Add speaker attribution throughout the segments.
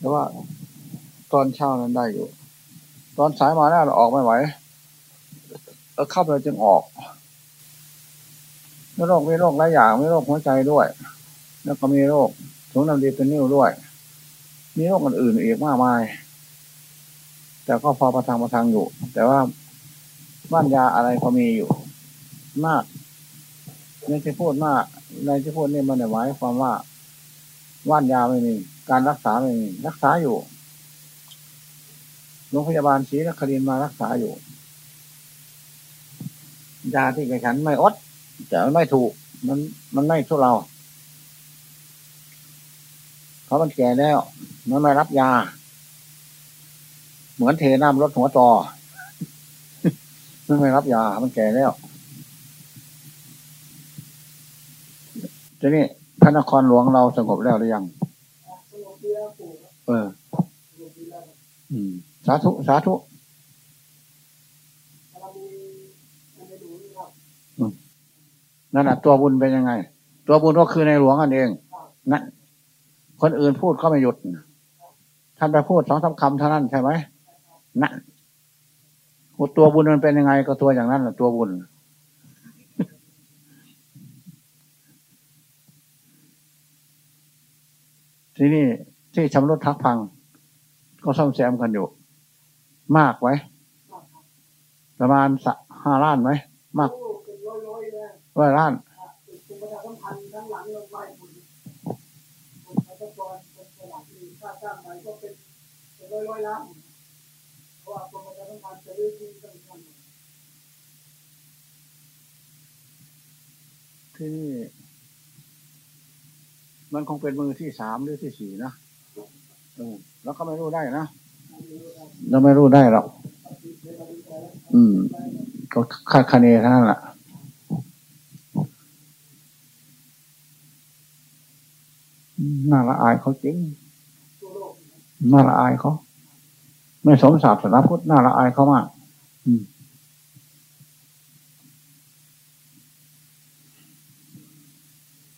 Speaker 1: แต่ว่า ตอนเช้านั้นได้อยู่ ตอนสายมาหน้าเราออกไม่ไหวแล้วเข้าไปจึงออกมีโรคมีโรคหลายอย่างมีโรคหัวใจด้วย แล้วก็มีโรคถุงน้ำดีเป็นนิ้วด้วย มีโรคอื่นๆอีกมากมาย แต่ก็พอประทังประทังอยู่ แต่ว่าบ้านยาอะไรก็มีอยู่ มากในที่พูดมากในที่พูดนี่มันหมายความว่าว่านยาไม่มี การรักษาไม่มีรักษาอยู่โรงพยาบาลศรีนครินมารักษาอยู่ ยาที่กฉันไม่อดแต่มันไม่ถูก มันมันไม่ทุเราเพราะมันแก่แล้ว มันไม่รับยา เหมือนเทน้ำรถหัวต่อมันไม่รับยา มันแก่แล้วทีนี้พระนครหลวงเราสงบแล้วหรือยัง เออ อืม สาธุ สาธุนั่นแหะตัวบุญเป็นยังไง ตัวบุญก็คือในหลวงอันเองนะคนอื่นพูดก็ไม่หยุดท่านไปพูดสองสาคำเท่านั้นใช่ไหมนะตัวบุญมันเป็นยังไง ก็ตัวอย่างนั้นแหละตัวบุญที่นี่ ที่ชำรุดทักพัง ก็ซ่อมแซมกันอยู่ มากไว้ประมาณสักห้าล้านไหมมากร้อยล้านที่นี่มันคงเป็นมือที่สามหรือที่สี่นะ แล้วก็ไม่รู้ได้นะเราไม่รู้ได้หรอก อืม ก็คาดคะเนท่านั้นแหละน่าละอายเขาจริง น่าละอายเขา ไม่สมศาสนาพุทธน่าละอายเขามาก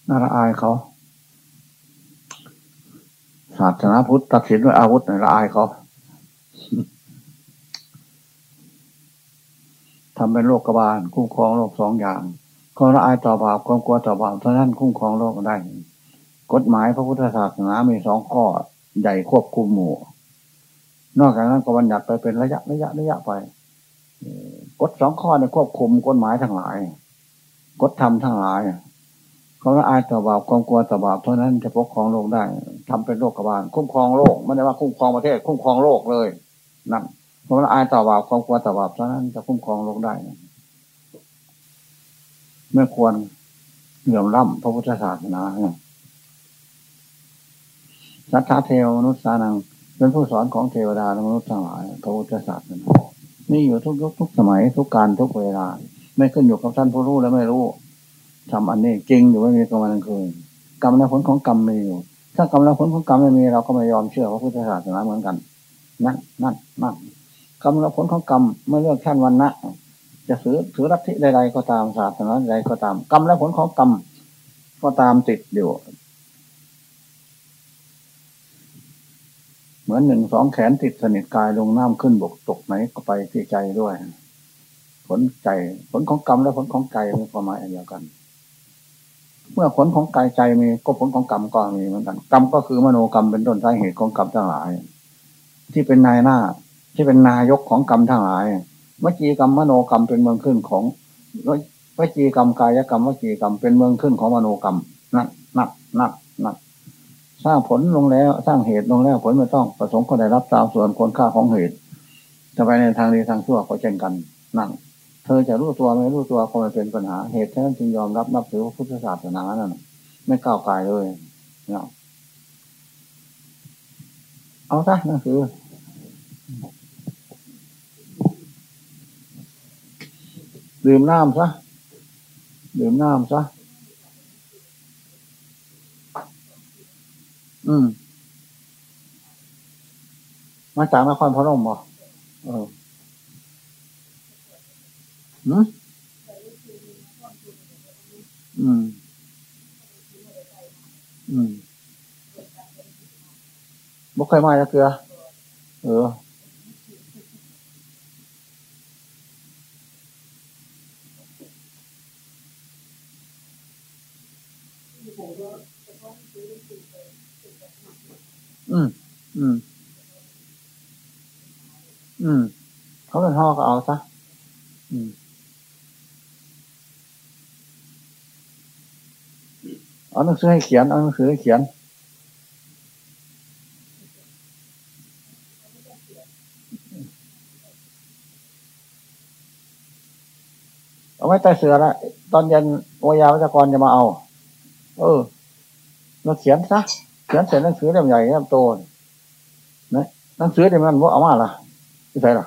Speaker 1: น่าละอายเขาาสนาพุทธตัดสินด้วยอาวุธในละอายเขาทำเป็นโลกกบาลคุ้มครองโลกสองอย่างความละอายต่อบาปความกลัวต่อบาปเท่านั้นคุ้มครองโลกได้ กฎหมายพระพุทธศาสนามีสองข้อใหญ่ควบคุมหมู่ นอกจากนั้นก็บัญญัติไปเป็นระยะระยะระยะไปกฎสองข้อในควบคุมกฎหมายทั้งหลายกฎธรรมทั้งหลายความละอายต่อบาปความกลัวต่อบาปเท่านั้นจะปกครองโลกได้ ทำเป็นโลกกบาลคุ้มครองโลกไม่ได้ว่าคุ้มครองประเทศ คุ้มครองโลกเลยนั่นควาะมละอายต่อบาปความกลัวต่อบาปเท่านั้นจะคุ้มครองโลกได้ไม่ควรเหลื่อมล้ำพระพุทธศาสนาสัทธาเทวมนุษย์สานังเป็นผู้สอนของเทวดาและมนุษย์ทั้งหลายพระพุทธศาสนานี่อยู่ทุกยุคทุกสมัยทุกการทุกเวลา ไม่ขึ้นอยู่กับท่านผู้รู้และไม่รู้ทำอันนี้จริงอยู่ไม่มีกรรมนันคืนกรรมและผลของกรรมมีอยู่ ถ้ากรรมและผลของกรรมไม่มีเราก็ไม่ยอมเชื่อพระพุทธศาสนาเหมือนกันนั่นนั่นนั่นกรรมและผลของกรรมไม่เลือกแค่วันนะจะถือถือรัฐิใดๆก็ตามศาสนาใดก็ตาม กรรมและผลของกรรมก็ตามติดอยู่ เหมือนหนึ่งสองแขนติดสนิทกายลงน้ำขึ้นบกตกไหนก็ไปที่ใจด้วย ผลใจผลของกรรมและผลของใจมีความหมายเดียวกัน เมื่อผลของกายใจมีก็ผลของกรรมก็มีเหมือนกัน กรรมก็คือมโนกรรมเป็นต้นสาเหตุของกรรมทั้งหลาย ที่เป็นนายหน้า ที่เป็นนายกของกรรมทั้งหลายวิจีกรรมมโนกรรมเป็นเมืองขึ้นของวิจีกรรมกายกรรมวิจีกรรมเป็นเมืองขึ้นของมโนกรรมนักนักนักนักสร้างผลลงแล้วสร้างเหตุลงแล้วผลไม่ต้องประสงค์ก็ได้รับตามส่วนคนค่าของเหตุจะไปในทางดีทางชั่วก็เช่นกันนั่ง เธอจะรู้ตัวไม่รู้ตัวก็ไม่เป็นปัญหา เหตุแท้จึงยอมรับนับถือพุทธศาสนานั่นไม่ก้าวไกลเลยเนาะเอาซะนั่นคือดื่มน้ำซะดื่มน้ำซะอืม มาจากนครพนมบ่เออ อืมอืม อืมบุกเคยมาจะเกลือ เอออืม อืม อืม เขาเป็นห่อก็เอาซะ อืม เอาหนังสือให้เขียนเอาหนังสือให้เขียน เอาไว้ใต้เสือละตอนเย็นวยาวิจกรจะมาเอา เออเราเขียนซะเขียนเสร็จหนังสือเล่มใหญ่เล่มโตนะหนังสือเล่มนั้นว่าเอามาล่ะที่ไหนล่ะ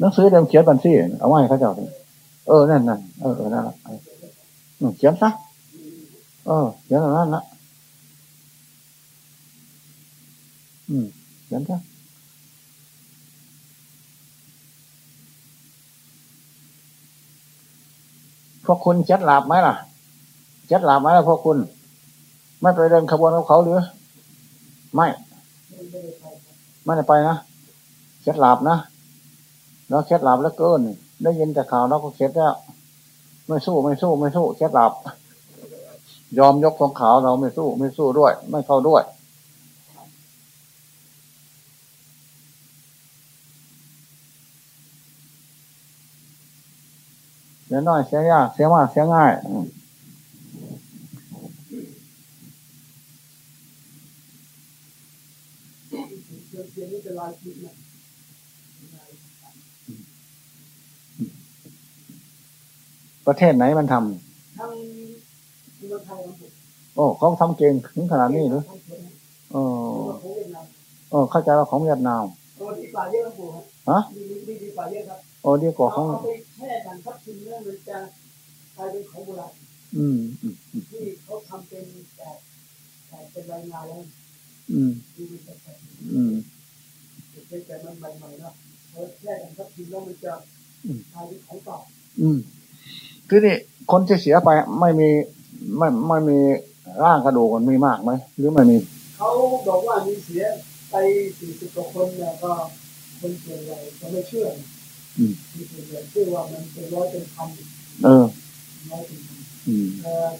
Speaker 1: หนังสือเล่มเขียนบัญชีเอาไว้เขาเจ้าเออนั่นนั่นเออเออนั่นเขียนซะ เออเขียนนั่นละอืมเขียนซะพวกคุณเช็ดหลับไหมล่ะเช็ดหลับไหมล่ะพวกคุณ ไม่ไปเดินขบวนกับเขาหรือ ไม่ ไม่ได้ไปนะเช็ดหลับนะแล้วเช็ดหลับแล้วเกิน ได้ยินแต่ข่าวแล้วก็เช็ดแล้ว ไม่สู้ไม่สู้ไม่สู้เช็ดหลับ ยอมยกของขาวเราไม่สู้ไม่สู้ด้วย ไม่เข้าด้วย เสียน้อยเสียยากเสียมากเสียง่ายประเทศไหนมันทำทำ โอ้เขาทำเก่งถึงขนาดนี้หรือเออเออเข้าใจว่าของเวียดนามดีกว่าเยอะครับฮะดีกว่าเยอะครับโอ้ดีกว่าของแช่กันทับทิมเนี่ยมันจะกลายเป็นของโบราณอืมที่เขาทำเป็นแบบแบบเป็นรายงานแล้วอืมอืมเป็นแต่มันใหม่ๆเนาะเขาแช่กันทับทิมแล้วมันจะกลายเป็นของเก่าอืมคือนี่คนที่เสียไปไม่มี ไม่ไม่มีร่างกระดูกมันมีมากไหมหรือไม่มีเขาบอกว่ามีเสียไปสี่สิบกว่าคนเนี่ยก็คนส่วนใหญ่ก็ไม่เชื่อมีส่วนใหญ่เชื่อว่ามันเป็นร้อยเป็นพันเออร้อยเป็นพัน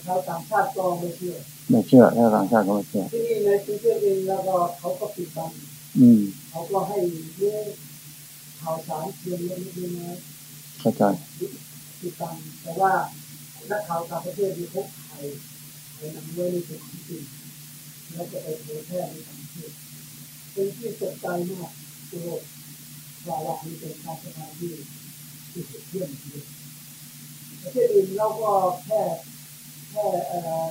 Speaker 1: ชาวต่างชาติก็ไม่เชื่อไม่เชื่อชาวต่างชาติก็ไม่เชื่อที่นี่ในกรุงเทพเองแล้วก็เขาก็ปิดบังเขาก็ให้เรื่องข่าวสารเพียงเล็กน้อยเข้าใจปิดบังแต่ว่านักข่าวต่างประเทศมีพบ ไทยไทยนำไว้ในส่วนของจริงแล้วจะไปเผยแพร่ในต่างประเทศเป็นที่ตกใจมากโลกว่าว่านี้เป็นการพัฒนาที่ที่เที่ยมทีประเทศอื่นเราก็แค่แค่เอ่อ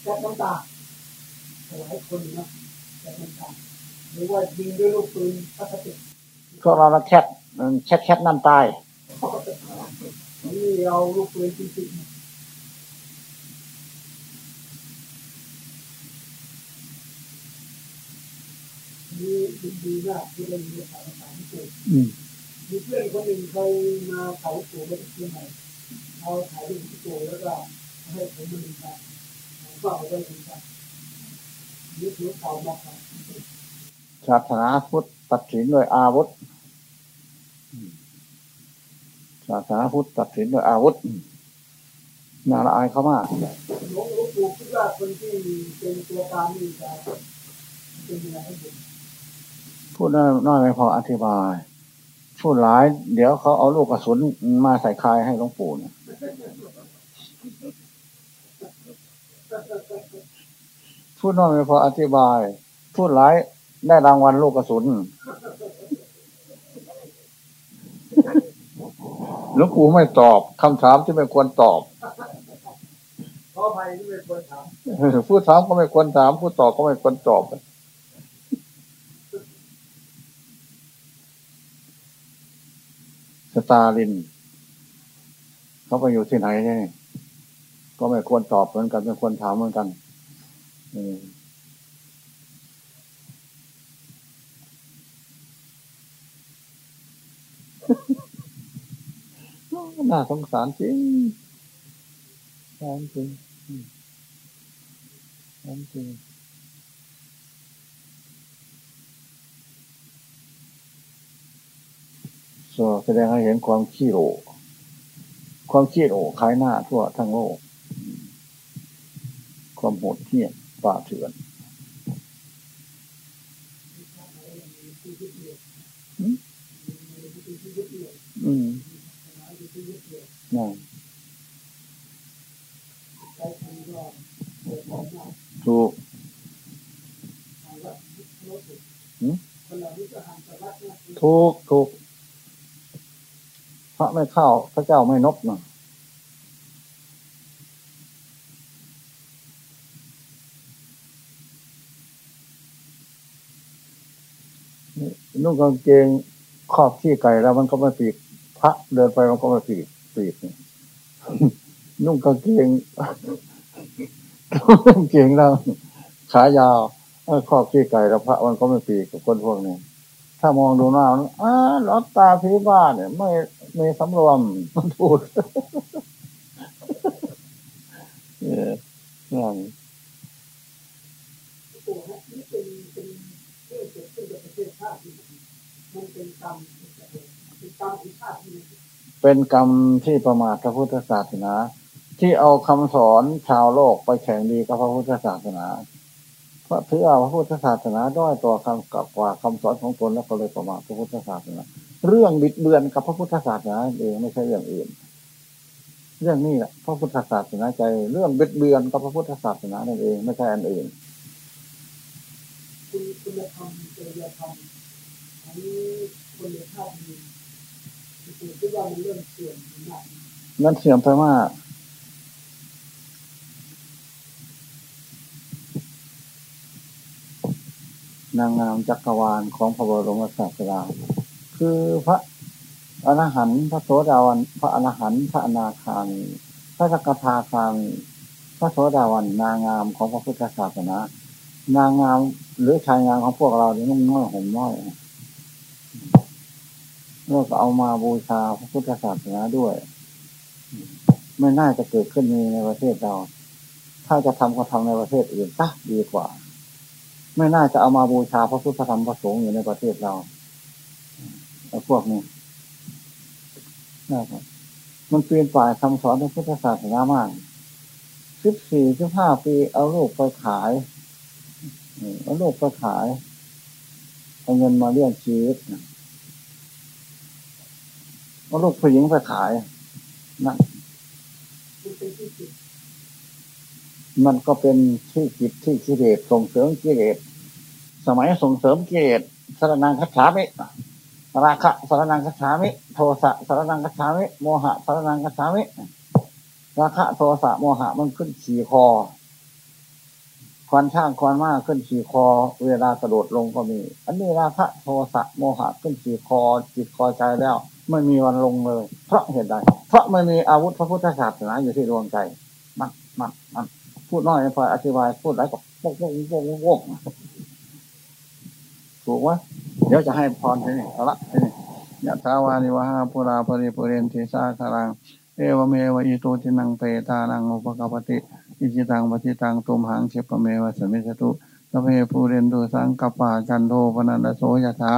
Speaker 1: แค่น้ำตาหลายคนนะแค่น้ำตาหรือว่ายิงด้วยลูกปืนพลาสติกพวกเราแค่แค่แค่น้ำตายนี่เอาลูกปืนจริงๆ มีดีมากที่ได้มีภาษาญี่ปุ่นมีเพื่อนคนหนึ่งเคยมาเขาสูมาจากเชียงใหม่เอาถ่ายรูปที่โตแล้วก็ให้ผมมาดูกันก็เอาไปดูกันนี่คือเขาบอกครับศาสนาพุทธตัดสินด้วยอาวุธศาสนาพุทธตัดสินด้วยอาวุธน่าละอายเขามากหลวงปู่คิดว่าคนที่เป็นตัวการนี่จะเป็นยังไงให้ผม พูดน้อยไม่พออธิบาย พูดหลาย เดี๋ยวเขาเอาลูกกระสุนมาใส่คายให้หลวงปู่เนี่ยพูดน้อยไม่พออธิบาย พูดหลายได้รางวัลลูกกระสุนหลวงปู่ไม่ตอบคำถามที่ไม่ควรตอบขออภัยที่ไม่ควรถามผู้ถามก็ไม่ควรถาม ผู้ตอบก็ไม่ควรตอบ สตาลิน เขาไปอยู่ที่ไหนเนี่ยก็ไม่ควรตอบเหมือนกันไม่ควรถามเหมือนกันน่าสงสารจริงสงสารจริงสงสารจริง แสดงให้เห็นความขี้โอความขี้โอคล้ายหน้าทั่วทั้งโลก ความโหดเหี้ยมป่าเถื่อนอืมนั่นถูกถูกถูก พระไม่เข้าพระเจ้าไม่นบเนะนุ่งกางเกงครอบขี้ไก่แล้วมันก็ไม่ปีก พระเดินไปมันก็ไม่ปีกปีกนุ่งกางเกงกางเกงแล้วขายาวครอบขี้ไก่แล้วพระมันก็ไม่ปีกกับคนพวกนี้ถ้ามองดูหน้าอ้าล้อตาพิบ้านเนี่ย ไม่ ม่สำรวมมันพูดเออนั่นเป็นกรรมที่ประมาทพระพุทธศาสนา ที่เอาคำสอนชาวโลกไปแข่งดีกับพระพุทธศาสนา เพราะถือเอาพระพุทธศาสนาด้อยต่อคำกับกว่าคำสอนของตนแล้วก็เลยประมาทพระพุทธศาสนา เรื่องบิดเบือนกับพระพุทธศาสนาเองไม่ใช่เรื่องอื่น เรื่องนี้แหละพระพุทธศาสนาใจ เรื่องบิดเบือนกับพระพุทธศาสนานั่นเอง ไม่ใช่อันอื่นคุณคุณธรรมจริยธรรมอันนี้คนในชาตินี้คือคิดว่ามันเรื่องเสื่อมมากนั่นเสื่อมไปมากนางงามจักรวาลของพระบรมศาสดา คือพระอรหันต์พระโสดาวันพระอรหันต์พระอนาคามีพระสกทาคามีพระโสดาวันนางงามของพระพุทธศาสนา นางงามหรือชายงามของพวกเราเนี่ยนุ่งน้อยห่มน้อยเราก็เอามาบูชาพระพุทธศาสนาด้วยไม่น่าจะเกิดขึ้นมีในประเทศเรา ถ้าจะทำก็ทำในประเทศอื่นซะดีกว่า ไม่น่าจะเอามาบูชาพระพุทธธรรมพระสงฆ์อยู่ในประเทศเรา อ้พวกนี้นะครับมันเปลี่ยนฝ่ายคำสอนในพุทธศาสนามากสิบสี่สิบห้าปีเอาลูกไปขายเอาลูกไปขายเอาเงินมาเลี้ยงชีวิตเอาลูกผู้หญิงไปขายนั่นมันก็เป็นที่จิตที่กิเลสส่งเสริมกิเลสสมัยส่งเสริมกิเลสสารนังคัจฉามิ ราคะสารนังคัจฉามิ โทสะสารนังคัจฉามิ โมหะสารนังคัจฉามิ ราคะโทสะโมหะมันขึ้นขี่คอควาญช้างควาญม้าขึ้นขี่คอ เวลากระโดดลงก็มี อันนี้ราคะโทสะโมหะขึ้นขี่คอ ขี่คอใจแล้วไม่มีวันลงเลย เพราะเหตุใดเพราะไม่มีอาวุธพระพุทธศาสนาอยู่ที่ดวงใจมันมันมันพูดน้อยพออธิบายพูดไรก็โป๊กโป๊กโป๊กโป๊กถูกไหม เดี๋ยวจะให้พรทีนี้เอาละทีนี้ยะถาวาริวะหาปูรา ปะริปูเรนติสาคะรังเอวะเมวะอิโต ทินนังเปตานังอุปะกัปปะติอิจฉิตังปัตถิตังตุมหัง ขิปปะเมวะ สะมิชฌะตุ สัพเพปูเรนตุสังกัปปาจันโท ปัณณะระโสยะถา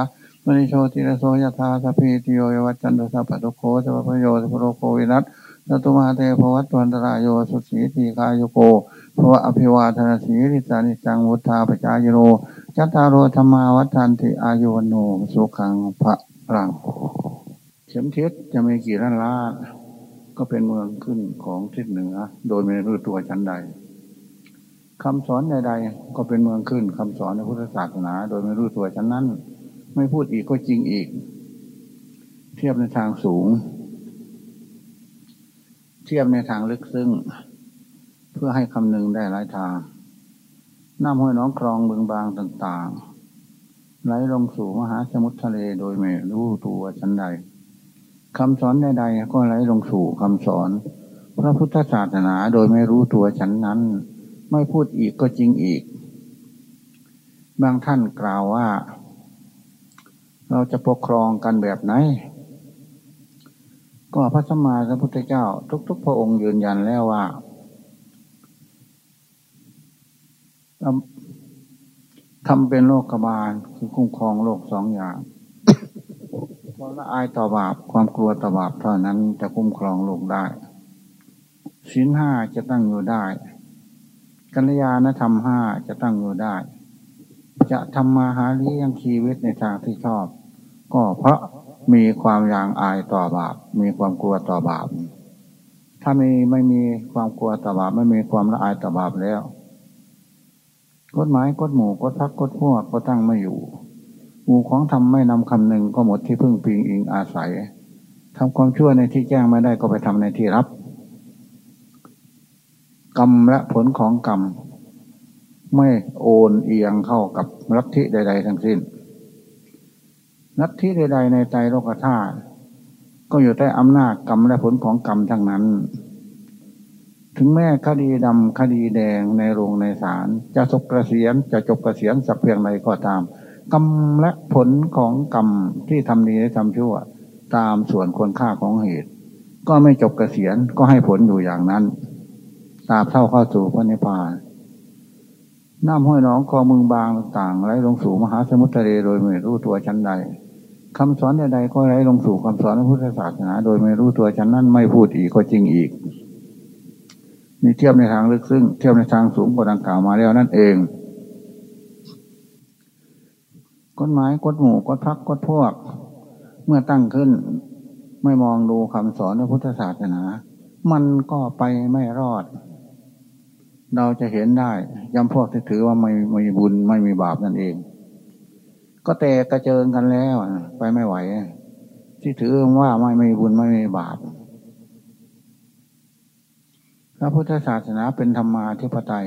Speaker 1: มณิโชติระโสยะถา สัพพีติโย วิวัชชันตุสัพพะโรโคสัพพะโยสัพพะโรโควินัสสะตุมาเต ภะวัตวันตะราโยสุขี ทีฆายุโก ภะวะ อะภิวาทะนะสีลิสสะ นิจจังวุฑฒาปะจายิโน จัตตาโรธัมมาวัฑฒันติอายุ วัณโณ สุขัง พะลังเข็มทิศจะมีกี่ล้านล้านก็เป็นเมืองขึ้นของทิศเหนือ โดยไม่รู้ตัวชั้นใดคำสอนใดๆก็เป็นเมืองขึ้นคำสอนในพุทธศาสนา โดยไม่รู้ตัวชั้นนั้น ไม่พูดอีกก็จริงอีก เทียบในทางสูง เทียบในทางลึกซึ้งเพื่อให้คำนึงได้หลายทาง น้ำห้วยน้องคลองเบืองบางต่างๆ ไหลลงสู่มหาสมุทรทะเลโดยไม่รู้ตัวชั้นใดคำสอนใดๆก็ไหลลงสู่คำสอน พระพุทธศาสนาโดยไม่รู้ตัวชั้นนั้น ไม่พูดอีกก็จริงอีก บางท่านกล่าวว่า เราจะปกครองกันแบบไหนก็พระสมมาสัมพุทธเจ้า ทุก ๆ พระองค์ยืนยันแล้วว่า ทำเป็นโลกบาลคือคุ้มครองโลกสองอย่างความละอายต่อบาปความกลัวต่อบาปเท่านั้นจะคุ้มครองโลกได้ศีลห้าจะตั้งอยู่ได้ กัลยาณธรรมห้าจะตั้งอยู่ได้ จะทำมาหาเลี้ยงชีวิตในทางที่ชอบ ก็เพราะมีความยางอายต่อบาป มีความกลัวต่อบาป ถ้ามีไม่มีความกลัวต่อบาป ไม่มีความละอายต่อบาปแล้ว กฎหมายกฎหมู่กฎพักกฎพวกก็ตั้งไม่อยู่หมู่ของทำไม่นำคำหนึ่งก็หมดที่พึ่งพิงอิงอาศัยทำความชั่วในที่แจ้งไม่ได้ก็ไปทำในที่รับ กรรมและผลของกรรม ไม่โอนเอียงเข้ากับลัทธิใด ๆ ทั้งสิ้นลัทธิใด ๆ ในใจโลกธาตุก็อยู่ใต้อำนาจกรรมและผลของกรรมทั้งนั้น ถึงแม้คดีดำคดีแดงในโรงในศาลจะจบกระเสียนจะจบกระเสียนสักเพียงใดก็ตาม กรรมและผลของกรรมที่ทำดีและทำชั่ว ตามส่วนควรค่าของเหตุ ก็ไม่จบกระเสียนก็ให้ผลอยู่อย่างนั้นตาเท่าเข้าสู่พระนิพพานน้ำห้อยน้องคอมึงบางต่างไหลลงสู่มหาสมุทรทะเลโดยไม่รู้ตัวชั้นใดคำสอนใดๆก็ไหลลงสู่คำสอนพระพุทธศาสนา โดยไม่รู้ตัวชั้นนั้นไม่พูดอีกก็จริงอีก นี่เทียบในทางลึกซึ้งเทียบในทางสูงกว่าดังกล่าวมาแล้วนั่นเองกฎหมายกฎหมู่กฎพักกฎพวก เมื่อตั้งขึ้น ไม่มองดูคำสอนพระพุทธศาสนา มันก็ไปไม่รอด เราจะเห็นได้ย้ำพวกที่ถือว่าไม่ไมีบุญไม่มีบาปนั่นเอง ก็แต่กระเจิงกันแล้ว ไปไม่ไหว ที่ถือว่าไม่มีบุญไม่มีบาป พระพุทธศาสนาเป็นธรรมาธิปไตย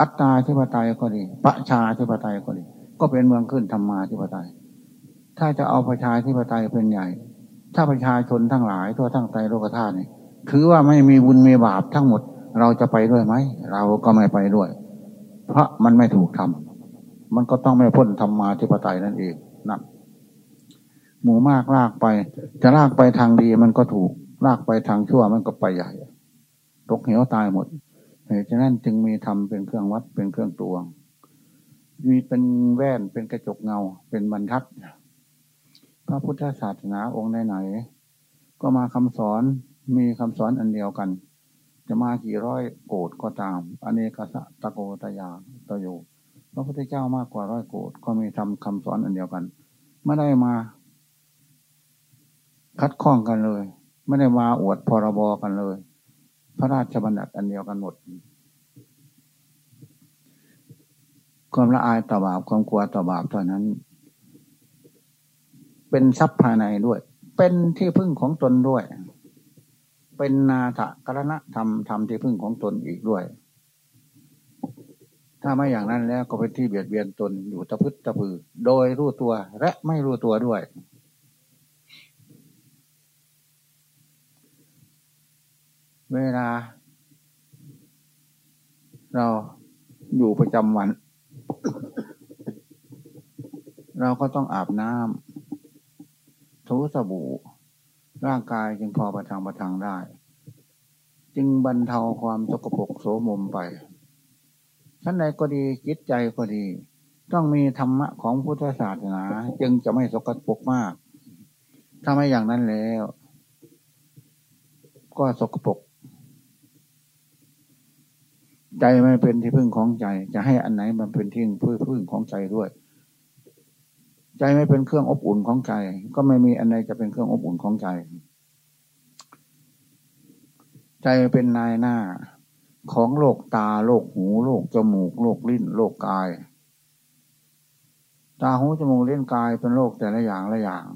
Speaker 1: อัตตาธิปไตยก็ดี ประชาธิปไตยก็ดี ก็เป็นเมืองขึ้นธรรมาธิปไตย ถ้าจะเอาประชาธิปไตยเป็นใหญ่ ถ้าประชาชนทั้งหลายทั่วทั้งไตโลกธาตุนี่ถือว่าไม่มีบุญมีบาปทั้งหมด เราจะไปด้วยไหม เราก็ไม่ไปด้วย เพราะมันไม่ถูกทำมันก็ต้องไม่พ้นธรรมาธิปไตยนั่นเองนะหมู่มากลากไป จะลากไปทางดีมันก็ถูก ลากไปทางชั่วมันก็ไปใหญ่ ตกเหวตายหมดเหตุฉะนั้นจึงมีธรรมเป็นเครื่องวัดเป็นเครื่องตวง มีเป็นแว่นเป็นกระจกเงา เป็นบรรทัด พระพุทธศาสนาองค์ไหนๆก็มาคำสอนมีคำสอนอันเดียวกัน จะมากี่ร้อยโกดก็ตามอเนกสะตะโกตยาตโยพระพุทธเจ้ามากกว่าร้อยโกดก็มีทำคำสอนอันเดียวกันไม่ได้มา คัดข้องกันเลย ไม่ได้มาอวดพรบกันเลย พระราชบัญญัติอันเดียวกันหมด ความละอายต่อบาปความกลัวต่อบาปเท่านั้น เป็นทรัพย์ภายในด้วย เป็นที่พึ่งของตนด้วย เป็นนาถกรณะธรรมธรรมที่พึ่งของตนอีกด้วย ถ้าไม่อย่างนั้นแล้วก็เป็นที่เบียดเบียนตนอยู่ตะพึดตะพือ โดยรู้ตัวและไม่รู้ตัวด้วย เวลา เราอยู่ประจำวัน เราก็ต้องอาบน้ำทูสบู่ ร่างกายจึงพอประทังประทังได้จึงบรรเทาความสกปรกโสมมไปชั้นใดก็ดีจิตใจก็ดี ต้องมีธรรมะของพุทธศาสนา จึงจะไม่สกปรกมาก ถ้าไม่อย่างนั้นแล้ว ก็สกปรก ใจไม่เป็นที่พึ่งของใจ จะให้อันไหนมันเป็นที่พึ่งพึ่งของใจด้วย ใจไม่เป็นเครื่องอบอุ่นของใจ ก็ไม่มีอันไหนจะเป็นเครื่องอบอุ่นของใจ ใจเป็นนายหน้า ของโลกตาโลกหูโลกจมูกโลกลิ้น โลกกาย ตาหูจมูกลิ้นกายเป็นโลกแต่ละอย่างละอย่าง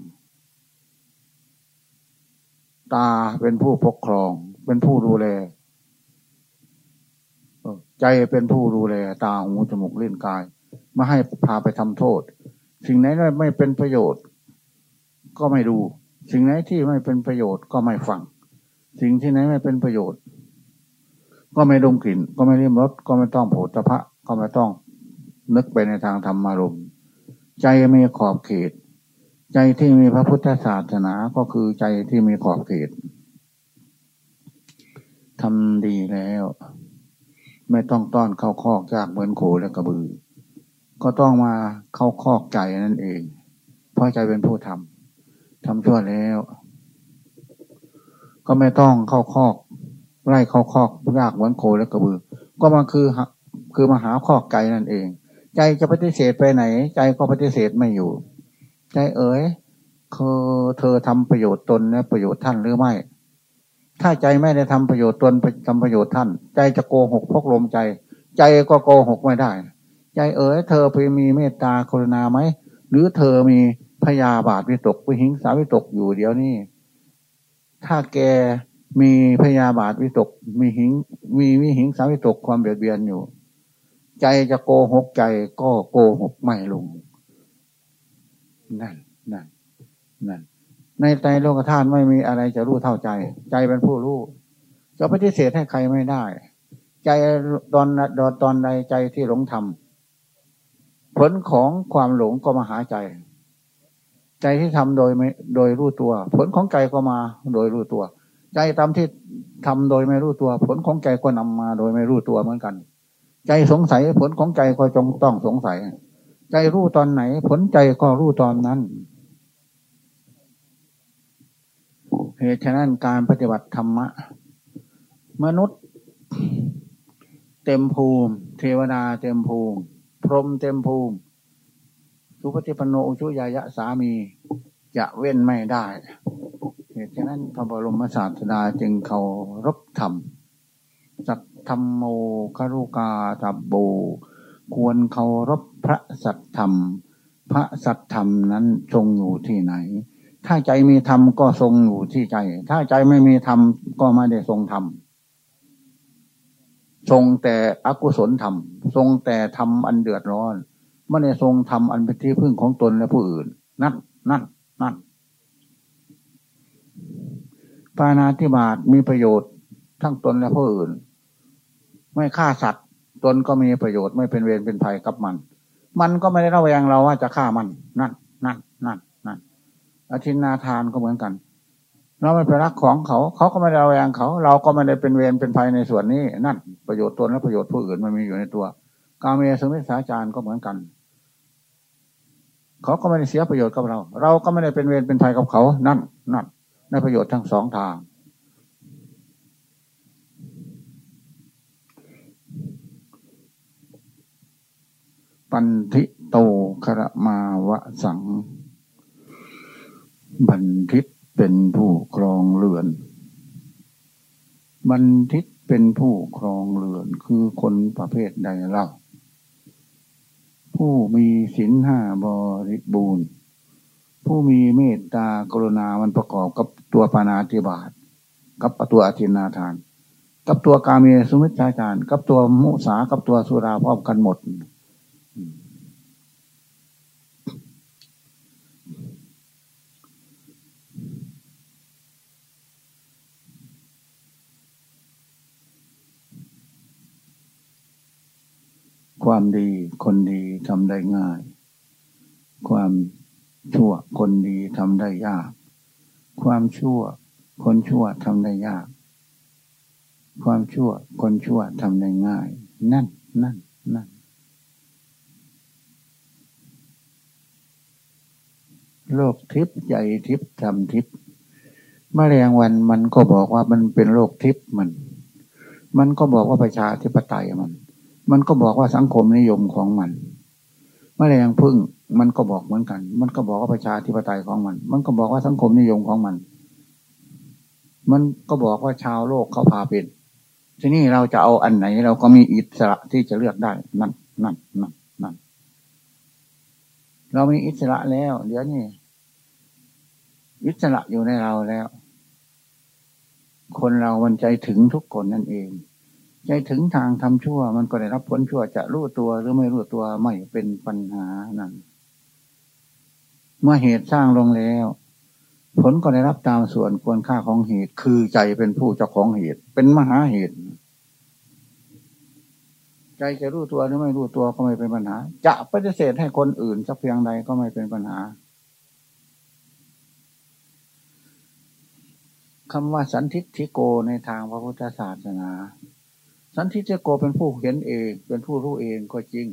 Speaker 1: ตาเป็นผู้ปกครอง เป็นผู้ดูแล ใจเป็นผู้ดูแลตาหูจมูกเล่นกายไม่ให้พาไปทำโทษ สิ่งไหนไม่เป็นประโยชน์ ก็ไม่ดู สิ่งไหนที่ไม่เป็นประโยชน์ก็ไม่ฟัง สิ่งที่ไหนไม่เป็นประโยชน์ ก็ไม่ดมกลิ่น ก็ไม่ริมรสก็ไม่ต้องโผฏฐะก็ไม่ต้องนึกไปในทางธรรมารมใจมีขอบเขต ใจที่มีพระพุทธศาสนาก็คือใจที่มีขอบเขตทำดีแล้ว ไม่ต้องต้อนเข้าคอกจากเหมือนโขและกระบือ ก็ต้องมาเข้าคอกใจนั่นเอง เพราะใจเป็นผู้ทำทำชั่วแล้ว ก็ไม่ต้องเข้าคอก ไล่เข้าคอกยากเหมือนโคและกระบือ ก็มาคือคือมาหาคอกไก่นั่นเอง ใจจะปฏิเสธไปไหน ใจก็ปฏิเสธไม่อยู่ ใจเอ๋ยคือเธอทำประโยชน์ตนและประโยชน์ท่านหรือไม่ ถ้าใจไม่ได้ทำประโยชน์ตนทำประโยชน์ท่าน ใจจะโกหกพกลมใจ ใจก็โกหกไม่ได้ ใจเอ๋ยเธอไปมีเมตตากรุณาไหมหรือเธอมีพยาบาทวิตกวิหิงสาวิตกอยู่เดี๋ยวนี้ถ้าแกมีพยาบาทวิตกมีหิง มีวิหิงสาวิตกความเบียดเบียนอยู่ ใจจะโกหกใจก็โกหกไม่ลง นั่นนั่นนั่น ในใจโลกธาตุไม่มีอะไรจะรู้เท่าใจ ใจเป็นผู้รู้จะปฏิเสธให้ใครไม่ได้ ใจตอนตอนใดใจที่หลงทำผลของความหลงก็มาหาใจ ใจที่ทำโดยไม่โดยรู้ตัว ผลของใจก็มาโดยรู้ตัว ใจทำที่ทำโดยไม่รู้ตัว ผลของใจก็นำมาโดยไม่รู้ตัวเหมือนกัน ใจสงสัยผลของใจก็จงต้องสงสัย ใจรู้ตอนไหน ผลใจก็รู้ตอนนั้น เหตุฉะนั้นการปฏิบัติธรรมะ มนุษย์ เต็มภูมิ เทวดาเต็มภูมิ พรหมเต็มภูมิ สุปฏิปโนอุชุยายะสามีจะเว้นไม่ได้ เหตุฉะนั้นพระบรมศาสดาจึงเขารบธรรมสัตธรรมโมคารุกาตับโบ ควรเคารพพระสัตธรรม พระสัตธรรมนั้นทรงอยู่ที่ไหน ถ้าใจมีธรรมก็ทรงอยู่ที่ใจ ถ้าใจไม่มีธรรมก็ไม่ได้ทรงธรรมทรงแต่อกุศลธรรม ทรงแต่ธรรมอันเดือดร้อนไม่ได้ทรงทำอันเป็นที่พึ่งของตนและผู้อื่น นั่นนั่นนั่นปานาธิบาตมีประโยชน์ทั้งตนและผู้อื่น ไม่ฆ่าสัตว์ ตนก็มีประโยชน์ไม่เป็นเวรเป็นภัยกับมัน มันก็ไม่ได้ระแวงเราว่าจะฆ่ามัน นั่นนั่นนั่นนั่น อธินาทานก็เหมือนกัน เราไม่ไปรักของเขา เขาก็ไม่ได้ระแวงเขา เราก็ไม่ได้เป็นเวรเป็นภัยในส่วนนี้นั่นประโยชน์ตนและประโยชน์ผู้อื่นมันมีอยู่ในตัวกาเมสมิสาจารก็เหมือนกัน เขาก็ไม่ได้เสียประโยชน์กับเรา เราก็ไม่ได้เป็นเวรเป็นภัยกับเขา นั่นนั่นได้ประโยชน์ทั้งสองทางปันทิโตครมาวะสัง บันทิตเป็นผู้ครองเรือน บันทิตเป็นผู้ครองเรือนคือคนประเภทใดเล่า ผู้มีศีลห้าบริบูรณ์ ผู้มีเมตตากรุณามันประกอบกับตัวปานาธิบาตกับตัวอธินาทาน กับตัวกาเมสุมิชฌาจารกับตัวมุสากับตัวสุราพร้อมกันหมด ความดีคนดีทำได้ง่าย ความชั่วคนดีทำได้ยาก ความชั่ว คนชั่วทำได้ยาก ความชั่ว คนชั่วทำได้ง่าย นั่น นั่น นั่น โลกทิพย์ใหญ่ทิพย์ทำทิพย์มแมลงวันมันก็บอกว่ามันเป็นโลกทิพย์มัน มันก็บอกว่าประชาธิปไตยมัน มันก็บอกว่าสังคมนิยมของมันมแมลงพึ่งมันก็บอกเหมือนกัน มันก็บอกว่าประชาธิปไตยของมัน มันก็บอกว่าสังคมนิยมของมัน มันก็บอกว่าชาวโลกเขาพาเป็นทีนี้เราจะเอาอันไหน เราก็มีอิสระที่จะเลือกได้นั่นนั่นนั่นนั่นเรามีอิสระแล้ว เดี๋ยวนี้อิสระอยู่ในเราแล้ว คนเรามันใจถึงทุกคนนั่นเอง ใจถึงทางทำชั่ว มันก็ได้รับผลชั่วจะรู้ตัวหรือไม่รู้ตัวไม่เป็นปัญหานั่นเมื่อเหตุสร้างลงแล้ว ผลก็ได้รับตามส่วนควรค่าของเหตุ คือใจเป็นผู้เจ้าของเหตุ เป็นมหาเหตุ ใจจะรู้ตัวหรือไม่รู้ตัวก็ไม่เป็นปัญหา จะปฏิเสธให้คนอื่นสักเพียงใดก็ไม่เป็นปัญหาคำว่าสันทิฏฐิโกในทางพระพุทธศาสนา สันทิเจโกเป็นผู้เห็นเอง เป็นผู้รู้เองก็จริง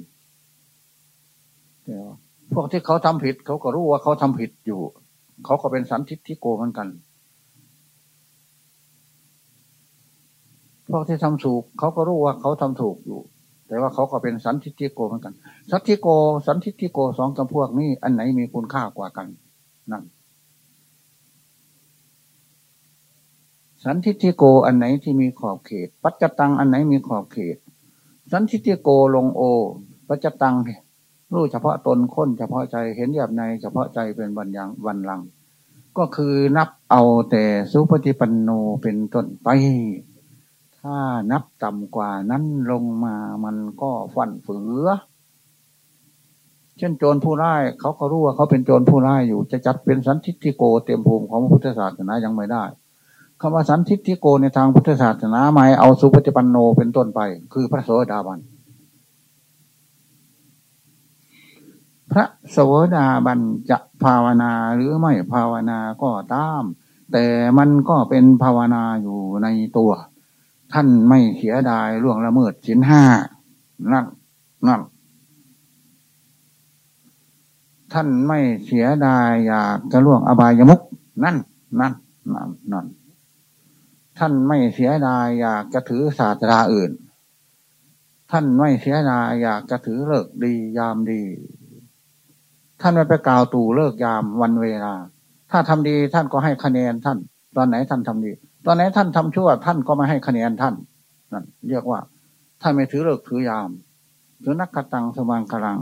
Speaker 1: แต่พวกที่เขาทำผิด เขาก็รู้ว่าเขาทำผิดอยู่ เขาก็เป็นสันทิฏฐิโกเหมือนกัน พวกที่ทำถูก เขาก็รู้ว่าเขาทำถูกอยู่ แต่ว่าเขาก็เป็นสันทิฏฐิโกเหมือนกัน สันทิโก สันทิฏฐิโกสองจำพวกนี้อันไหนมีคุณค่ากว่ากันนั่น สันทิฏฐิโกอันไหนที่มีขอบเขต ปัจจตังอันไหนมีขอบเขต สันทิฏฐิโกลงโอ ปัจจตังรู้เฉพาะตนค้นเฉพาะใจเห็นแบบในเฉพาะใจเป็นวันยังวันลัง ก็คือนับเอาแต่สุปฏิปันโนเป็นต้นไป ถ้านับต่ำกว่านั้นลงมามันก็ฟันเฟือ เช่นโจรผู้ร้ายเขาก็รู้ว่าเขาเป็นโจรผู้ร้ายอยู่จะจัดเป็นสันทิฏฐิโกเต็มภูมิของพระพุทธศาสนายังไม่ได้ คำว่าสันทิฏฐิโกในทางพุทธศาสนาหมายเอาสุปฏิปันโนเป็นต้นไป คือพระโสดาบัน พระโสดาบันจะภาวนาหรือไม่ภาวนาก็ตาม แต่มันก็เป็นภาวนาอยู่ในตัว ท่านไม่เสียดายล่วงละเมิดสินห้านั่นนั่นท่านไม่เสียดายอยากจะล่วงอบายมุกนั่น นั่น นั่นนั่น ท่านไม่เสียดายอยากจะถือศาสตราอื่น ท่านไม่เสียดายอยากจะถือเลิกดียามดี ท่านไม่ไปกล่าวตู่เลิกยามวันเวลา ถ้าทำดีท่านก็ให้คะแนนท่าน ตอนไหนท่านทำดี ตอนไหนท่านทำชั่ว ท่านก็ไม่ให้คะแนนท่านนั่นเรียกว่าท่านไม่ถือเลิกถือยามถือนักกตังสมางกลัง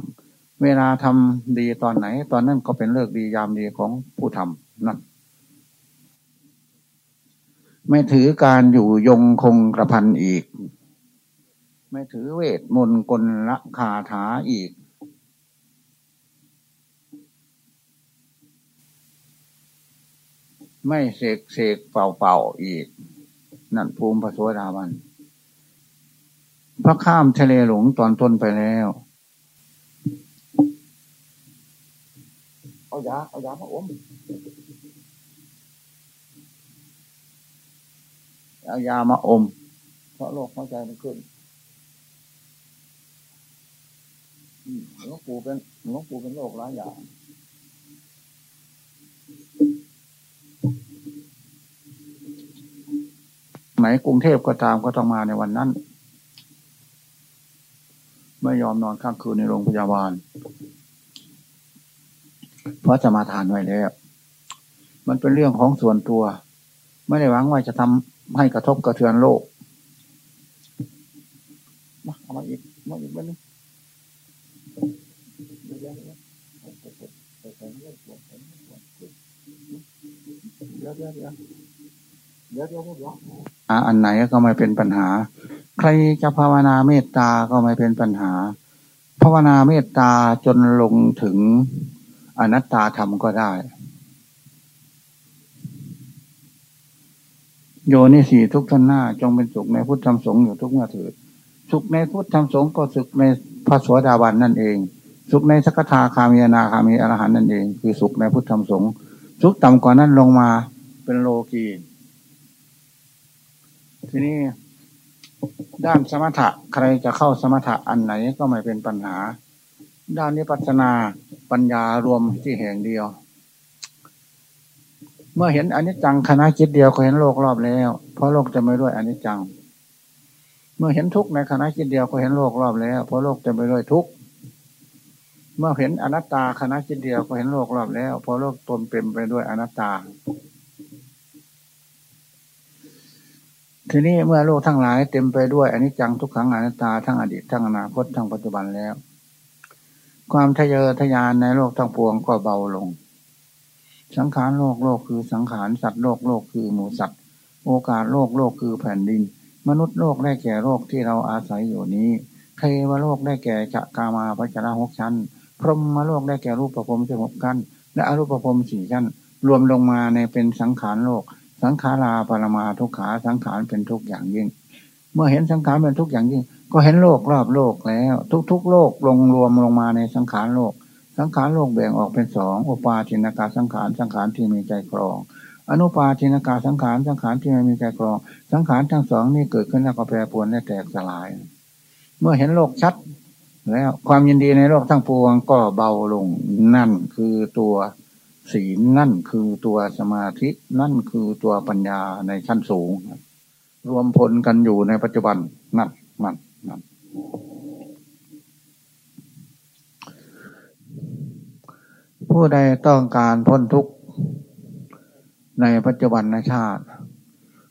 Speaker 1: เวลาทำดีตอนไหน ตอนนั้นก็เป็นเลิกดียามดีของผู้ทำนั่น ไม่ถือการอยู่ยงคงกระพันอีก ไม่ถือเวทมนต์กลละคาถาอีก ไม่เสกเสกเป่าเป่าอีก นั่นภูมิพระสวสดาบันพระข้ามทะเลหลงตอนต้นไปแล้วเอายาเอายามาอม เอายามาอม เพราะโรคหัวใจมันขึ้นหลวงปู่เป็นหลวงปู่เป็นโรคหลายอย่างไหนกรุงเทพก็ตามก็ต้องมาในวันนั้น ไม่ยอมนอนข้างคืนในโรงพยาบาล เพราะจะมาทานไว้แล้ว มันเป็นเรื่องของส่วนตัว ไม่ได้หวังว่าจะทำ ไม่กระทบกระเทือนโลก มาเอามาอีกมาอีกวันนึงเดี๋ยวเดี๋ยวเดี๋ยวเดี๋ยวเดี๋ยวเดี๋ยวอันไหนก็ไม่เป็นปัญหา ใครจะภาวนาเมตตาก็ไม่เป็นปัญหา ภาวนาเมตตาจนลงถึงอนัตตาธรรมก็ได้ โยนิสีทุกท่านหน้า จงเป็นสุขในพุทธธรรมสงฆ์อยู่ทุกเมื่อเถิดสุขในพุทธธรรมสงฆ์ก็สุขในพระสวสดาบันนั่นเอง สุขในสักทาคามีนาคามีอรหันนั่นเอง คือสุขในพุทธธรรมสงฆ์สุขต่ำกว่านั้นลงมาเป็นโลกีทีนี้ด้านสมถะใครจะเข้าสมถะอันไหนก็ไม่เป็นปัญหา ด้านนี้ปัจนาปัญญารวมที่แห่งเดียว เมื่อเห็นอนิจจังคณะคิดเดียวก็เห็นโลกรอบแล้ว เพราะโลกจะไม่ด้วยอนิจจัง เมื่อเห็นทุกข์ในคณะคิดเดียวก็เห็นโลกรอบแล้ว เพราะโลกจะไม่ด้วยทุกข์เมื่อเห็นอนัตตาคณะคิดเดียวก็เห็นโลกรอบแล้ว เพราะโลกตนเป็นไปด้วยอนัตตา ทีนี้เมื่อโลกทั้งหลายเต็มไปด้วยอนิจจังทุกขังอนัตตาทั้งอดีตทั้งอนาคตทั้งปัจจุบันแล้ว ความทะเยอทะยานในโลกทั้งปวงก็เบาลง สังขารโลกโลกคือสังขารสัตว์โลกโลกคือหมูสัตว์ โอกาสโลกโลกคือแผ่นดิน มนุษย์โลกได้แก่โลกที่เราอาศัยอยู่นี้เทวโลกได้แก่จักามาพัชระหกชั้น พรหมโลกได้แก่รูปประพรมสิบหกขั้น และอรูปประพรมสี่ชั้น รวมลงมาในเป็นสังขารโลก สังขาราปรมาทุกขาสังขารเป็นทุกอย่างยิ่ง เมื่อเห็นสังขารเป็นทุกอย่างยิ่ง ก็เห็นโลกรอบโลกแล้ว ทุกๆโลกลงรวมลงมาในสังขารโลก สังขารโลกแบ่งออกเป็นสองอุปาทินากาสังขารสังขารที่มีใจครอง อนุปาทินากาสังขารสังขารที่ไม่มีใจครอง สังขารทั้งสองนี่เกิดขึ้นแล้วก็แปรปรวนและแตกสลาย เมื่อเห็นโลกชัดแล้วความยินดีในโลกทั้งปวงก็เบาลงนั่นคือตัวศีลนั่นคือตัวสมาธินั่นคือตัวปัญญาในชั้นสูง รวมพลกันอยู่ในปัจจุบันนั่นนั่นนั่น ผู้ใดต้องการพ้นทุกข์ในปัจจุบันชาติ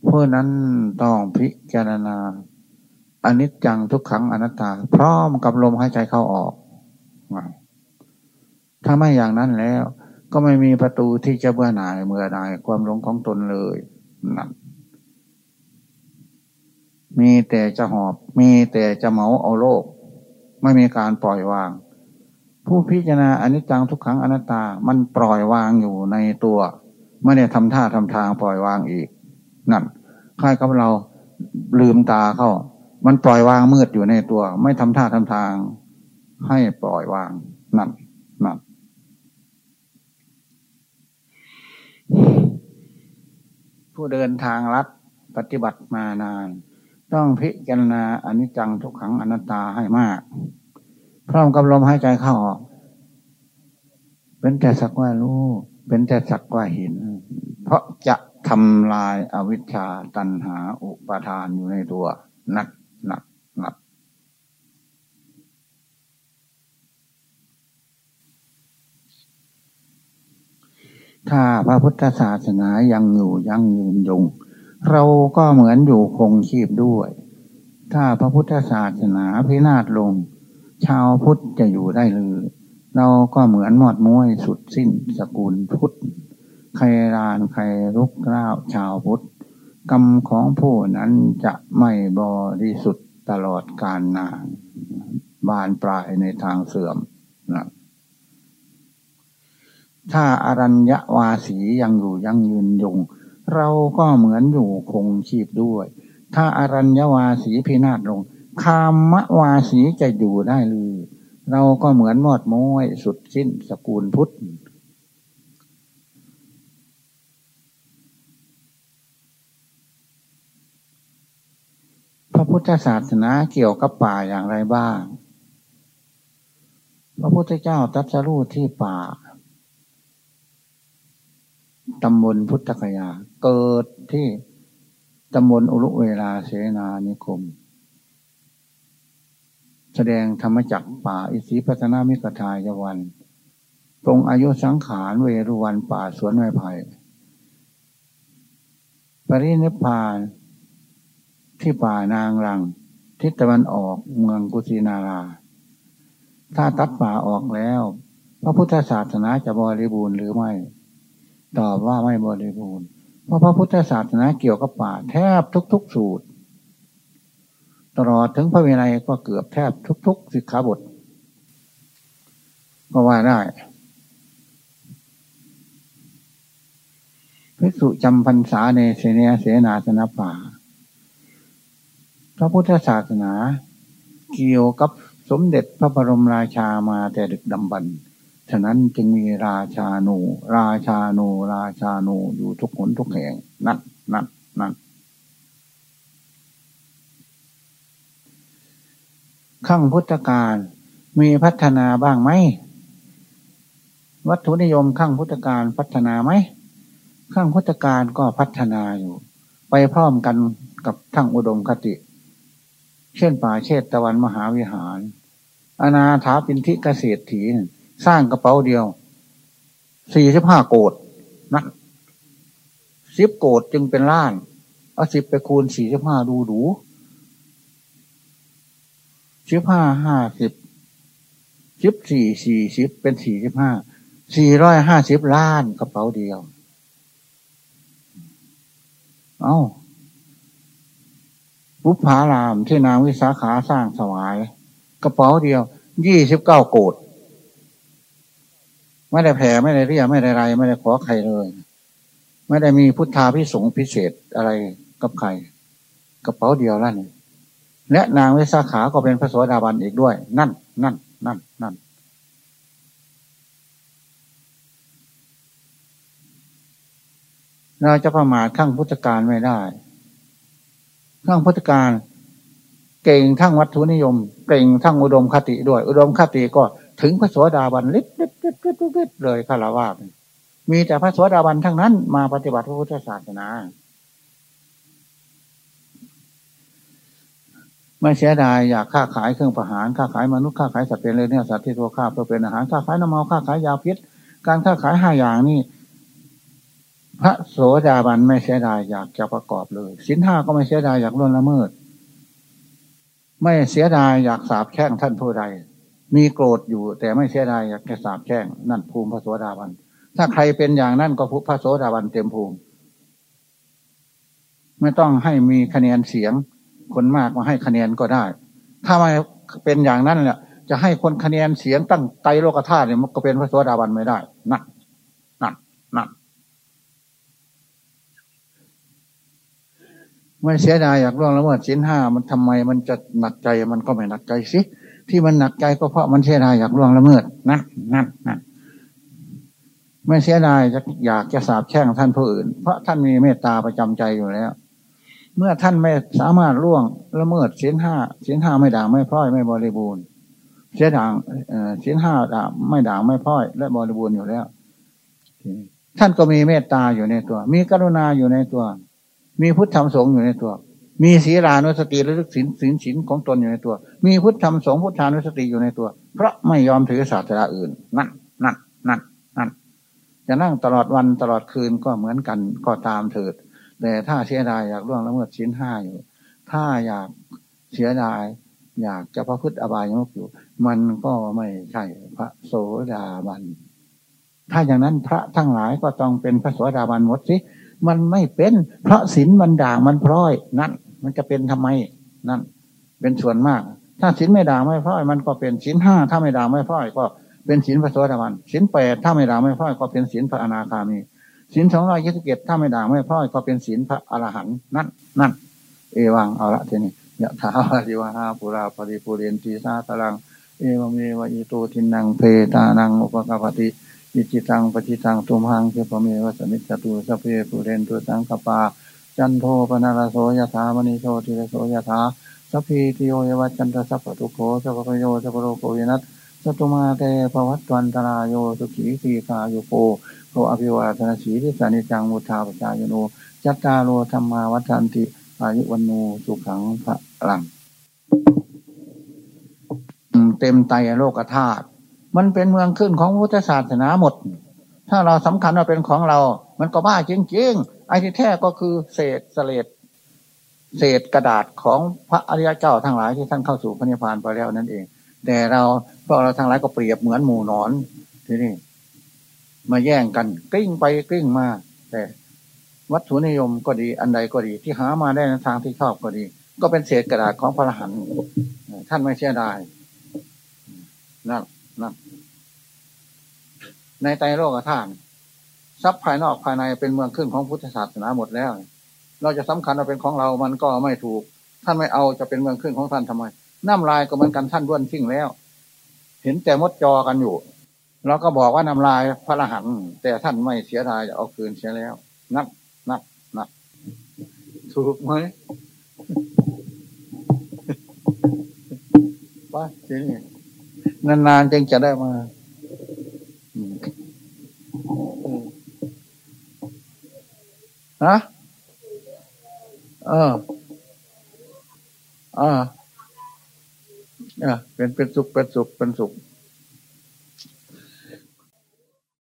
Speaker 1: ผู้นั้นต้องพิจารณาอนิจจังทุกขังอนัตตา พร้อมกับลมหายใจเข้าออก ถ้าไม่อย่างนั้นแล้ว ก็ไม่มีประตูที่จะเบื่อหน่ายเมื่อใดความหลงของตนเลยนั่นมีแต่จะหอบ มีแต่จะเหมาเอาโลก ไม่มีการปล่อยวาง ผู้พิจารณาอนิจจังทุกขังอนัตตา มันปล่อยวางอยู่ในตัวไม่ได้ทำท่าทำทางปล่อยวางอีก นั่นคล้ายกับเราลืมตาเข้า มันปล่อยวางมืดอยู่ในตัว ไม่ทำท่าทำทาง ให้ปล่อยวางนั่นนั่นผู้เดินทางลัดปฏิบัติมานาน ต้องพิจารณาอนิจจังทุกขังอนัตตาให้มาก พร้อมกับลมหายใจเข้าออก เป็นแต่สักว่ารู้ เป็นแต่สักว่าเห็น เพราะจะทำลายอาวิชชาตันหาอุปาทานอยู่ในตัวนักหนักหนักถ้าพระพุทธศาสนายังอยู่ยังยืนยง เราก็เหมือนอยู่คงชีพด้วย ถ้าพระพุทธศาสนาพินาศลง ชาวพุทธจะอยู่ได้หรือ เราก็เหมือนหมอดม้วยสุดสิ้นสกุลพุทธใครรานใครรุกร้าวชาวพุทธกรรมของผู้นั้นจะไม่บริสุทธิ์ตลอดการนานบานปลายในทางเสื่อมนะถ้าอารัญญวาสียังอยู่ยังยืนยง เราก็เหมือนอยู่คงชีพด้วย ถ้าอารัญญวาสีพินาศลง คามวาสีจะอยู่ได้หรือเราก็เหมือนมอดม้อยสุดสิ้นสกุลพุทธพระพุทธศาสนาเกี่ยวกับป่าอย่างไรบ้าง พระพุทธเจ้าตัสรู้ที่ป่าตำบลพุทธคยา เกิดที่ตำบลอุรุเวลาเสนานิคม แสดงธรรมจักป่าอิสิพัฒนามิกทายวันตรงอายุสังขารเวรุวันป่าสวนไม้ไผ่ปรินิพานที่ป่านางรัง ทิศตะวันออกเมืองกุสินารา ถ้าตัดป่าออกแล้ว พระพุทธศาสนาจะบริบูรณ์หรือไม่ ตอบว่าไม่บริบูรณ์ เพราะพระพุทธศาสนาเกี่ยวกับป่าแทบทุก ๆ สูตร ตลอดถึงพระวินัยก็เกือบแทบทุก ๆ สิกขาบทก็ว่าได้พิสุจำพรรษาในเสนเสนาสนป่า พระพุทธศาสนา เกี่ยวกับสมเด็จพระบรมราชามาแต่ดึกดำบรรฉะนั้นจึงมีราชาโน ราชาโน ราชาโนอยู่ทุกคนทุกแห่ง นั่นนั่นนั่น ขั้งพุทธการมีพัฒนาบ้างไหม วัตถุนิยมขั้งพุทธการพัฒนาไหมขั้งพุทธการก็พัฒนาอยู่ ไปพร้อมกันกับทั้งอุดมคติ เช่นป่าเชตตะวันมหาวิหาร อนาถาปินทิกเกษตรถีสร้างกระเป๋าเดียวสี่สิบห้าโกดนะสิบโกดจึงเป็นล้านเอาสิบไปคูณสี่สิบห้าดูดู สิบห้าห้าสิบสิบสี่สี่สิบเป็นสี่สิบห้าสี่ร้อยห้าสิบล้านกระเป๋าเดียว เอา้าบุพารามที่นางวิสาขาสร้างสวาย กระเป๋าเดียวยี่สิบเก้าโกดไม่ได้แผ่ไม่ได้เรียไม่ได้ไร ไม่ได้ขอใครเลย ไม่ได้มีพุทธาพิสงพิเศษอะไรกับใคร กระเป๋าเดียวนั่น และนางวิสาขาก็เป็นพระสวสดาบันอีกด้วย นั่น นั่น นั่น นั่น เราจะประมาทข้างพุทธการไม่ได้ทั้งพุทธการ เก่งทั้งวัตถุนิยม เก่งทั้งอุดมคติด้วย อุดมคติก็ถึงพระสวสดาบันลิบลิบลิบลิบลิบเลยคารวะมีแต่พระสวสดาบันทั้งนั้น มาปฏิบัติพระพุทธศาสนา ไม่เสียดายอยากค้าขายเครื่องประหารค้าขายมนุษย์ค้าขายสัตว์เป็นเลยเนี่ยสัตว์ที่ตัวข้าเพื่อเป็นอาหารค้าขายน้ำเมาค้าขายยาพิษ การค้าขายห้าอย่างนี่พระโสดาบันไม่เสียดายอยากจะประกอบเลยสินห้าก็ไม่เสียดายอยากล่วงละเมิด ไม่เสียดายอยากสาบแช่งท่านผู้ใด มีโกรธอยู่ แต่ไม่เสียดายอยากจะสาบแช่งนั่นภูมิพระโสดาบัน ถ้าใครเป็นอย่างนั้นก็พระโสดาบันเต็มภูมิ ไม่ต้องให้มีคะแนนเสียง คนมากมาให้คะแนนก็ได้ ถ้าม่เป็นอย่างนั้นแหละจะให้คนคะแนนเสียงตั้งไตโลกธาตุเนี่ยมันก็เป็นพระโสดาบันไม่ได้นั่นนั่นนั่นไม่เสียดายอยากร่วงละเมิดสินห้ามันทำไมมันจะหนักใจมันก็ไม่หนักใจสิที่มันหนักใจก็เพราะมันเสียดายอยากร่วงละเมิดนั่นนั่นนั่นไม่เสียดายจะอยากจะสาบแช่งท่านผู้อื่น เพราะท่านมีเมตตาประจำใจอยู่แล้ว เมื่อท่านไม่สามารถล่วงละเมิดเสินห้าเสินห้าไม่ด่างไม่พร้อยไม่บริบูรณ์เสียด่างเสินห้าด่างไม่ด่างไม่พร้อย และบริบูรณ์อยู่แล้วท่านก็มีเมตตาอยู่ในตัว มีกรุณาอยู่ในตัว มีพุทธธรรมสงฆ์อยู่ในตัว มีศีลานุสติระลึกศีลศีลศีลของตนอยู่ในตัว มีพุทธธรรมสงฆ์พุทธานุสติอยู่ในตัว เพราะไม่ยอมถือศาสนาอื่น นั่นนั่นนั่นนั่นจะนั่งตลอดวันตลอดคืนก็เหมือนกันก็ตามเถิด แต่ถ้าเสียดายอยากล่วงละเมิดชิ้นห้าอยู่ ถ้าอยากเสียดาย อยากจะพระพุทธอบายมุกอยู่ มันก็ไม่ใช่พระโสดาบัน ถ้าอย่างนั้นพระทั้งหลายก็ต้องเป็นพระโสดาบันหมดสิ มันไม่เป็นเพราะศีลมันด่างมันพร้อย นั่น มันจะเป็นทำไม นั่น เป็นส่วนมาก ถ้าศีลไม่ด่างไม่พร้อย มันก็เป็นศีลห้าถ้าไม่ด่างไม่พร้อยก็เป็นศีลพระโสดาบันศีลแปดถ้าไม่ด่างไม่พร้อยก็เป็นศีลพระอนาคามี ศีลสองร้อยยี่สิบเอ็ดถ้าไม่ด่างไม่พร้อยก็เป็นศีลพระอรหันต์นั่นนั่นเอวังเอาละทีนี้ยะถาวาริวหาปูราปริปูเรนติสาครัง เอวเมวะอิโตทินนังเปตานังอุปกัปปติอิจฉิตังปัตถิตังตุมหังขิปปเมวสมิชฌตุสัพเพปูเรนตุสังกัปปา จันโทปัณณรโสยถามณิโชติรโสยถาสัพพีติโยวิวัชชันตุสัพพทุกโขสัพพภโยสัพพโรโควินัสสตุมาเตภวัตวันตรายโยสุขีสีคาโยโป โรอภิวาทนาสีทิสานิจังมุทาปจายโนจัตตาโลธรรมาวัฏันติอายุวันโนสุขังพระลังเต็มไตโลกธาตุมันเป็นเมืองขึ้นของพุทธศาสนาหมด ถ้าเราสำคัญว่าเป็นของเรา มันก็บ้าจริงๆไอ้ที่แท้ก็คือเศษเสลดเศษกระดาษของพระอริยเจ้าทั้งหลายที่ท่านเข้าสู่พระนิพพานไปแล้วนั่นเอง แต่เราพวกเราทั้งหลายก็เปรียบเหมือนหมูนอน ทีนี้ มาแย่งกันกลิ้งไปกลิ้งมา แต่วัตถุนิยมก็ดีอันใดก็ดี ที่หามาได้ในทางที่ชอบก็ดี ก็เป็นเศษกระดาษของพระรหันต์ท่านไม่เชื่อได้นั่นนั่นในใจโลกธาตุทรัพย์ภายนอกภายในเป็นเมืองขึ้นของพุทธศาสนาหมดแล้ว เราจะสำคัญว่าเป็นของเรา มันก็ไม่ถูก ท่านไม่เอาจะเป็นเมืองขึ้นของท่านทำไม น้ำลายก็เหมือนกันท่านด้วนทิ้งแล้ว เห็นแต่มดจอกันอยู่ เราก็บอกว่าน้ำลายพระรหันแต่ท่านไม่เสียดายจะเอาคืนเสียแล้ว นักนักนักถูกไหมว่าทีนี้นานๆจึงจะได้มาฮะเออเออเออเป็นเป็นสุขเป็นสุขเป็นสุข